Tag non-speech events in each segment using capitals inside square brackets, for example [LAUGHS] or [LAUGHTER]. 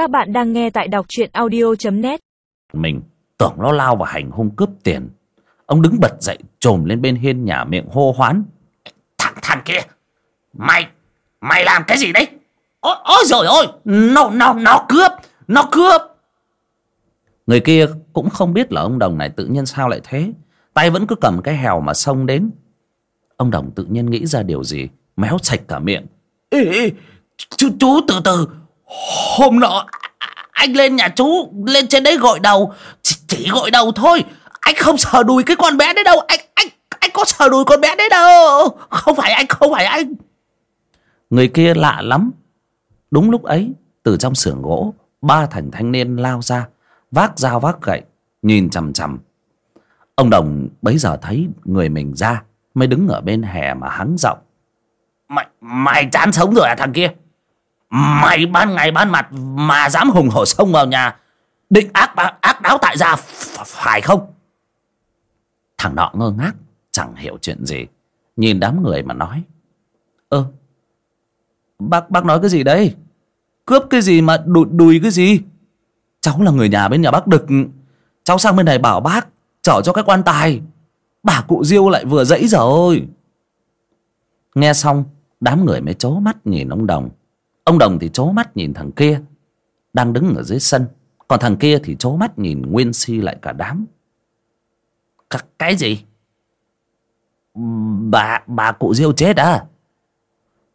Các bạn đang nghe tại đọc truyện audio.net Mình tưởng nó lao vào hành hung cướp tiền. Ông đứng bật dậy trồm lên bên hiên nhà miệng hô hoán. Thằng thằng kia Mày Mày làm cái gì đấy? Ôi, ôi rồi ôi Nó nó nó cướp Nó cướp. Người kia cũng không biết là ông Đồng này tự nhiên sao lại thế. Tay vẫn cứ cầm cái hèo mà xông đến. Ông Đồng tự nhiên nghĩ ra điều gì Méo sạch cả miệng. Ê, ê, chú, chú từ từ Hôm nọ Anh lên nhà chú Lên trên đấy gội đầu. Chỉ, chỉ gội đầu thôi. Anh không sờ đùi cái con bé đấy đâu. Anh anh anh có sờ đùi con bé đấy đâu. Không phải anh không phải anh. Người kia lạ lắm. Đúng lúc ấy Từ trong xưởng gỗ Ba thằng thanh niên lao ra Vác dao vác gậy Nhìn chằm chằm. Ông Đồng bấy giờ thấy người mình ra Mới đứng ở bên hè mà hắng giọng. Mày mày chán sống rồi à thằng kia Mày ban ngày ban mặt Mà dám hùng hổ xông vào nhà Định ác ác đáo tại gia Phải không? Thằng nọ ngơ ngác Chẳng hiểu chuyện gì Nhìn đám người mà nói. Ơ Bác bác nói cái gì đấy Cướp cái gì mà đùi, đùi cái gì? Cháu là người nhà bên nhà bác Đực. Cháu sang bên này bảo bác Chở cho cái quan tài. Bà cụ Diêu lại vừa dãy rồi Nghe xong Đám người mới chố mắt nhìn ông Đồng. Ông Đồng thì chố mắt nhìn thằng kia, Đang đứng ở dưới sân. Còn thằng kia thì chố mắt nhìn Nguyên Si lại cả đám. Các cái gì? Bà bà cụ Diêu chết à?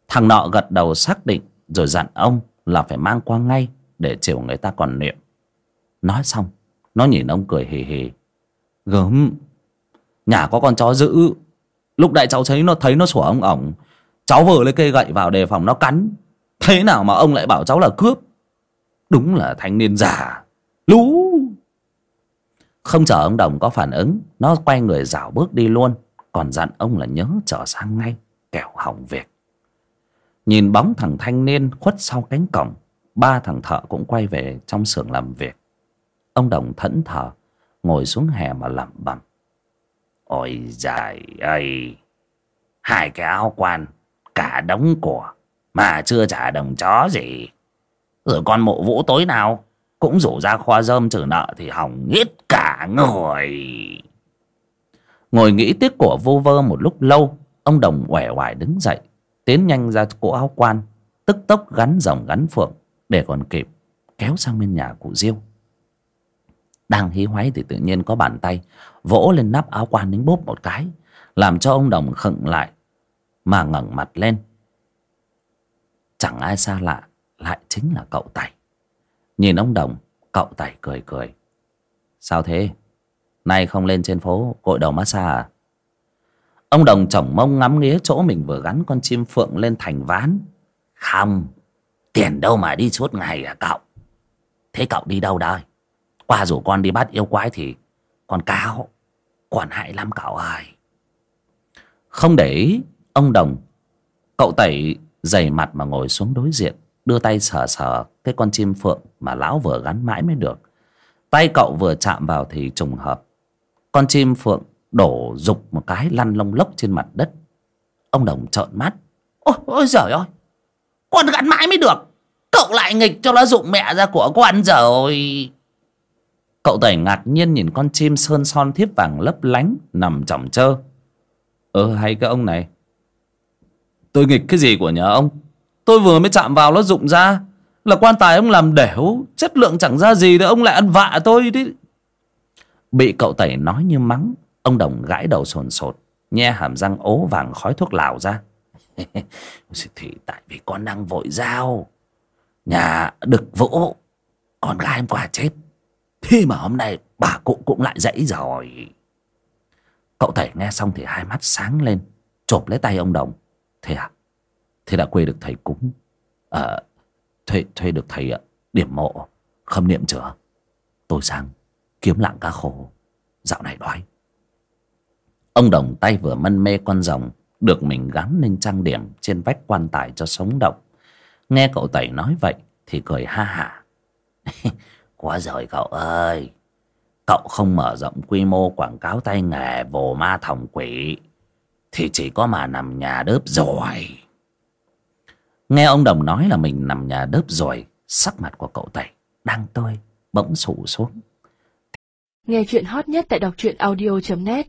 Thằng nọ gật đầu xác định Rồi dặn ông là phải mang qua ngay Để chiều người ta còn niệm. Nói xong, Nó nhìn ông cười hề hề Gớm, Nhà có con chó dữ. Lúc đại cháu thấy nó thấy nó sủa ông ổng. Cháu vừa lấy cây gậy vào đề phòng nó cắn. Thế nào mà ông lại bảo cháu là cướp? Đúng là thanh niên già. Lú Không chờ ông Đồng có phản ứng, Nó quay người rảo bước đi luôn. Còn dặn ông là nhớ trở sang ngay, Kẻo hỏng việc. Nhìn bóng thằng thanh niên khuất sau cánh cổng, Ba thằng thợ cũng quay về trong xưởng làm việc. Ông Đồng thẫn thờ, Ngồi xuống hè mà lẩm bẩm. Ôi dài ơi! Hai cái áo quan, Cả đống của mà chưa trả đồng chó gì. Rồi con mộ vũ tối nào Cũng rủ ra khoa dơm trừ nợ Thì hỏng hết cả người. Ngồi nghĩ tiếc của vô vơ một lúc lâu, Ông Đồng uể oải đứng dậy, Tiến nhanh ra cỗ áo quan, Tức tốc gắn rồng gắn phượng Để còn kịp kéo sang bên nhà cụ Diêu. Đang hí hoáy thì tự nhiên có bàn tay Vỗ lên nắp áo quan đánh bốp một cái, Làm cho ông Đồng khựng lại, Mà ngẩng mặt lên Chẳng ai xa lạ, Lại chính là cậu tẩy. Nhìn ông Đồng, Cậu tẩy cười cười. Sao thế? Nay không lên trên phố gội đầu massage à? Ông Đồng chổng mông ngắm nghía chỗ mình vừa gắn con chim phượng lên thành ván. Không, Tiền đâu mà đi suốt ngày à cậu? Thế cậu đi đâu đây? Qua rủ con đi bắt yêu quái thì Con cáo, Còn hại lắm cậu ơi. Không để ý, Ông Đồng, Cậu tẩy dày mặt mà ngồi xuống đối diện Đưa tay sờ sờ Cái con chim phượng mà lão vừa gắn mãi mới được. Tay cậu vừa chạm vào thì trùng hợp Con chim phượng đổ rục một cái lăn lông lốc trên mặt đất. Ông Đồng trợn mắt. Ôi, ôi giời ơi Con gắn mãi mới được. Cậu lại nghịch cho nó dụng mẹ ra của con rồi. Cậu tẩy ngạc nhiên nhìn con chim sơn son thiếp vàng lấp lánh Nằm chỏng trơ. Ơ hay cái ông này. Tôi nghịch cái gì của nhà ông? Tôi vừa mới chạm vào nó rụng ra. Là quan tài ông làm đẻo, Chất lượng chẳng ra gì nữa ông lại ăn vạ tôi đi. Bị cậu tẩy nói như mắng, Ông Đồng gãi đầu sồn sột, Nhe hàm răng ố vàng khói thuốc lào ra. [LAUGHS] Thì tại vì con đang vội giao. Nhà đực vũ, Con gái em qua chết. Thế mà hôm nay bà cụ cũng lại dãy rồi. Cậu tẩy nghe xong thì hai mắt sáng lên, Chộp lấy tay ông Đồng. Thế à? Thế đã quê được thầy cúng à, thuê, thuê được thầy ờ, điểm mộ khâm niệm chưa Tôi sang kiếm lạng cá khô. Dạo này đói. Ông Đồng tay vừa mân mê con rồng Được mình gắn lên trang điểm Trên vách quan tài cho sống động. Nghe cậu tẩy nói vậy Thì cười ha hả. [LAUGHS] Quá giỏi cậu ơi! Cậu không mở rộng quy mô quảng cáo tay nghề vồ ma thòng quỷ. Thì chỉ có mà nằm nhà đớp rồi. Nghe ông Đồng nói là mình nằm nhà đớp rồi, Sắc mặt của cậu tẩy đang tươi, bỗng sụp xuống. Nghe chuyện hot nhất tại đọc truyện audio.net